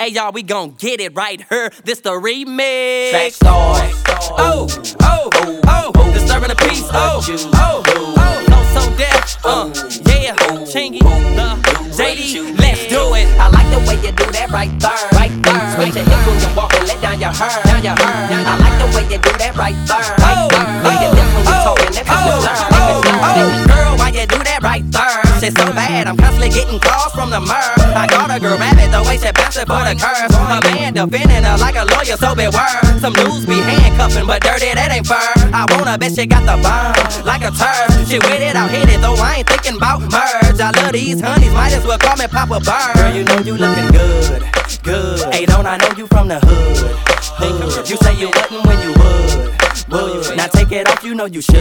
Hey y'all, we gon' get it right here. This the remix. Track star. Oh, oh, oh, oh. Disturbing the peace. Oh, oh, oh. So So Def. Uh, yeah. Chingy, the JD. Let's do it. I like the way you do that right there, right there. Switch your hips when you walk and let down your hair, down your hair. I like the way you do that right there, right there. Shit so bad, I'm constantly getting calls from the mer. I got a girl rabbit, the way she bouncing for the curves. A man defending her like a lawyer, so beware. Some dudes be handcuffing, but dirty, that ain't fur. I wanna bet she got the bomb, like a turd. She with it, I'll hit it, though I ain't thinking about merge. I love these honeys, might as well call me Papa Bird. Girl, you know you looking good, good. Hey, don't I know you from the hood? Hood. You say you wasn't when you would. Would. Now take it off, you know you should.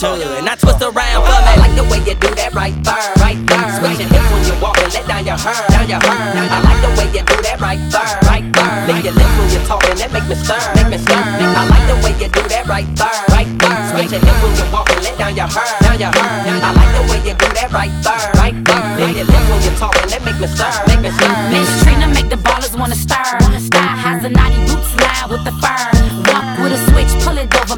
Should. Now twist around for me. I like the way you do that right there, right there. Switch your hips when you walk and let down your hair, down your hair. I like the way you do that right there, right there. Lick your lips when you're talking, that make me stir, make me stir. I like the way you do that right there, right there. Switch your hips when you walk and let down your hair, down your hair. I like the way you do that right there, right there. Lick your lips when you're talking, that make me stir, make me stir. Miss Trina make the ballers wanna stir. Sky has a naughty boots line with the fur.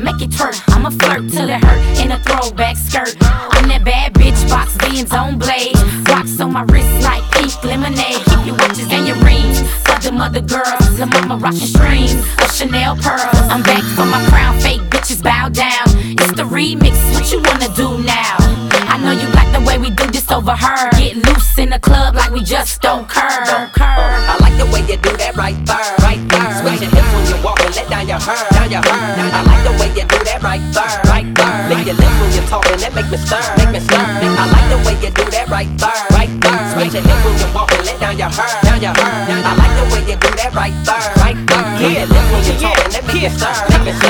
Make it twerk. I'ma flirt till it hurt in a throwback skirt. I'm that bad bitch, box beans on blade. Rocks on my wrist like pink lemonade. Keep your watches and your rings. For the mother girls, the mama rockin' strings of Chanel pearls. I'm back for my crown, fake bitches bow down. It's the remix, what you wanna do now? I know you like the way we do this over her. Get loose in the club like we just don't curb. Don't curb. I like the way you do that right there, right there. Switch your hips when you walk and let down your hair, down your hair. I like you do that right there, right there. Lick your lips when you're talking, that make me stir, make me stir. I like the way you do that right there, right there. Switch your when you walk and let down your hair, down your hair. I like right there, right there. Yeah, lips when you're.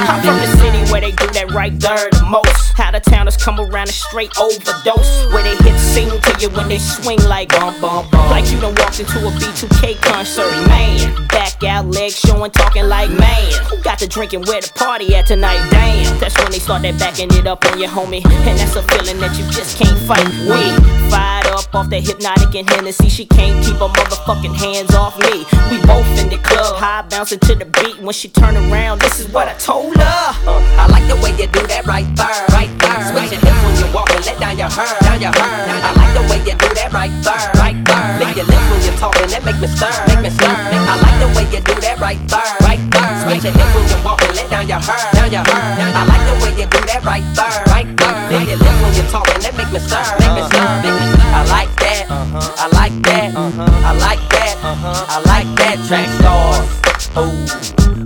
I'm from the city where they do that right there the most. Out of towners come around and straight overdose. Where they hit sing to you when they swing like bum bum bum. Like you done walked into a B2K concert, man. Back out, legs showing, talking like man. Who got the drinking where the party at tonight? Damn. That's when they start that backing it up on your homie. And that's a feeling that you just can't fight with. Fired up off that Hpnotiq and Hennessy. She can't keep her motherfucking hands off me. We both in the club, high bouncing to the beat. When she turn around, this is what I told her. Uh, I like the way you do that right there, right there. Switch your hips when you walk and let down your hair, down your hair. I like the way you do that right there, right there. Lick your lips when you're talking, that make me stir, make me stir. I like the way you do that right there, right there. Switch your hips when you walk and let down your hair, down your hair. I like the way you do that right there, right there. Lick your lips when you're talking, that make me stir, make me stir, Ooh, ooh,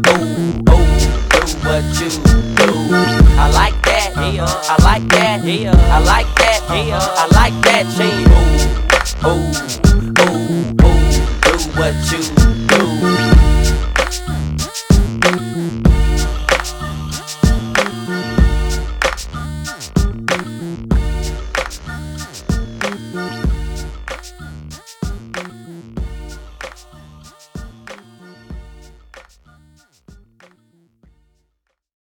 ooh, do what you do. I like that, uh-huh. I like that, I like that, uh-huh. I like that. G. Ooh, ooh, ooh, ooh, do what you